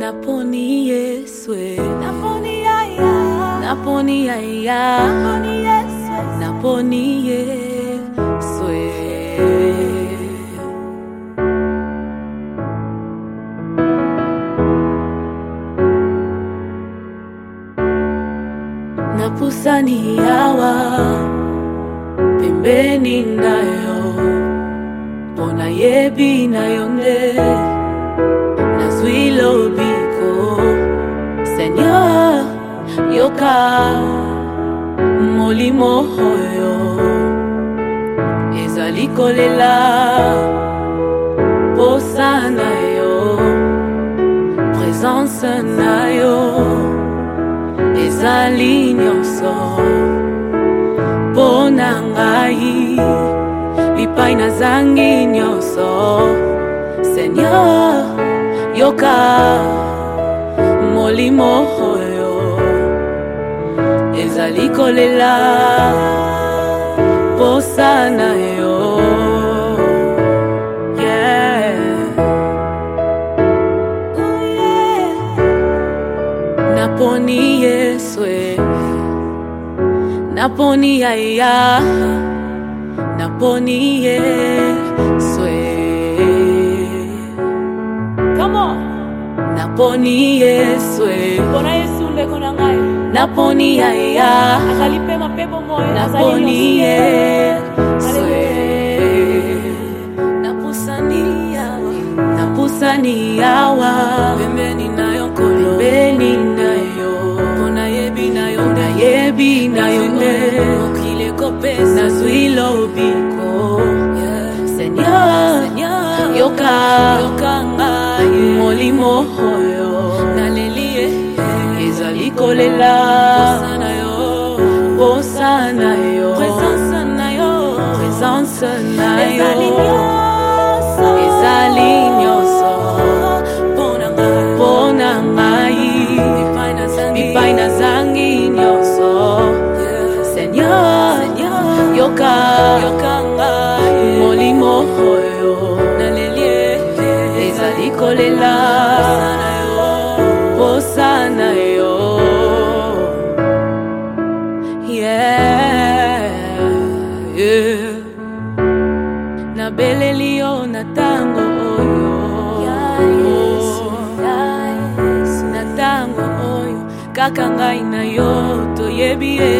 naponi yeswe. Naponi yaya. Naponi yaya. Naponi yeswe. Naponi yeswe. Napusani yawa pembeni nayo. Mpona yebi na yo yoka molimo oyo ezali kolela posa na yo présence na yo ezali nyonso. Mpo na ngai bipai nazangi nyonso. Seigneur yoka molimo oyo ezali kolela posa na yo yeah. Ooh, yeah. naponi yeswe eh. naponi yaya naponi yeswe eh. Come on. Naponi yeswe mpona yesu ndeko na ngai. Naponi yaya azali mpe mapepo moyo naponi nyonso. yeswe napusani yawa pembeni nayo nkolo. Pembeni nayo. Mpona yebi nayo nayebi nayo nde mokili ekopesa nazwi lobiko. Seigneur yoka. Yoka. ngai molimo oyo. Naleli ye. Ezali kolela. Posa na yo. Posa na yo. Présence na yo. Présence na yo. Ezali nyonso. Ezali nyonso. Mpona ngai. Bipai nazangi nyonso. Seigneur. Yoka. Molimo posa na yo. Yeah, yeah. nabeleli yo na ntango oyo. Na ntango oyo kaka ngai na yo toyebi ye.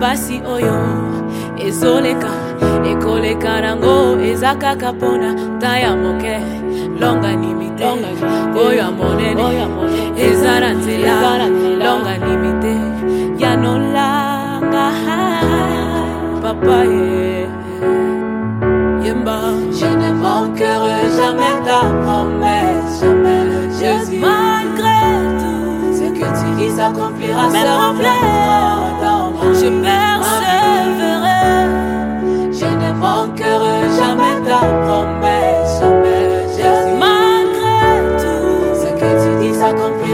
Pasi oyo ezoleka ekoleka nango eza kaka mpona ta ya moke longani te oyo ya monene eza na nzela. Longani te ya nolanga papa ye yemba. Je ne manquerai jamais ta promesse. Jamais Jésus. malgré tout ce que tu dis s'accomplira dans ma je vie.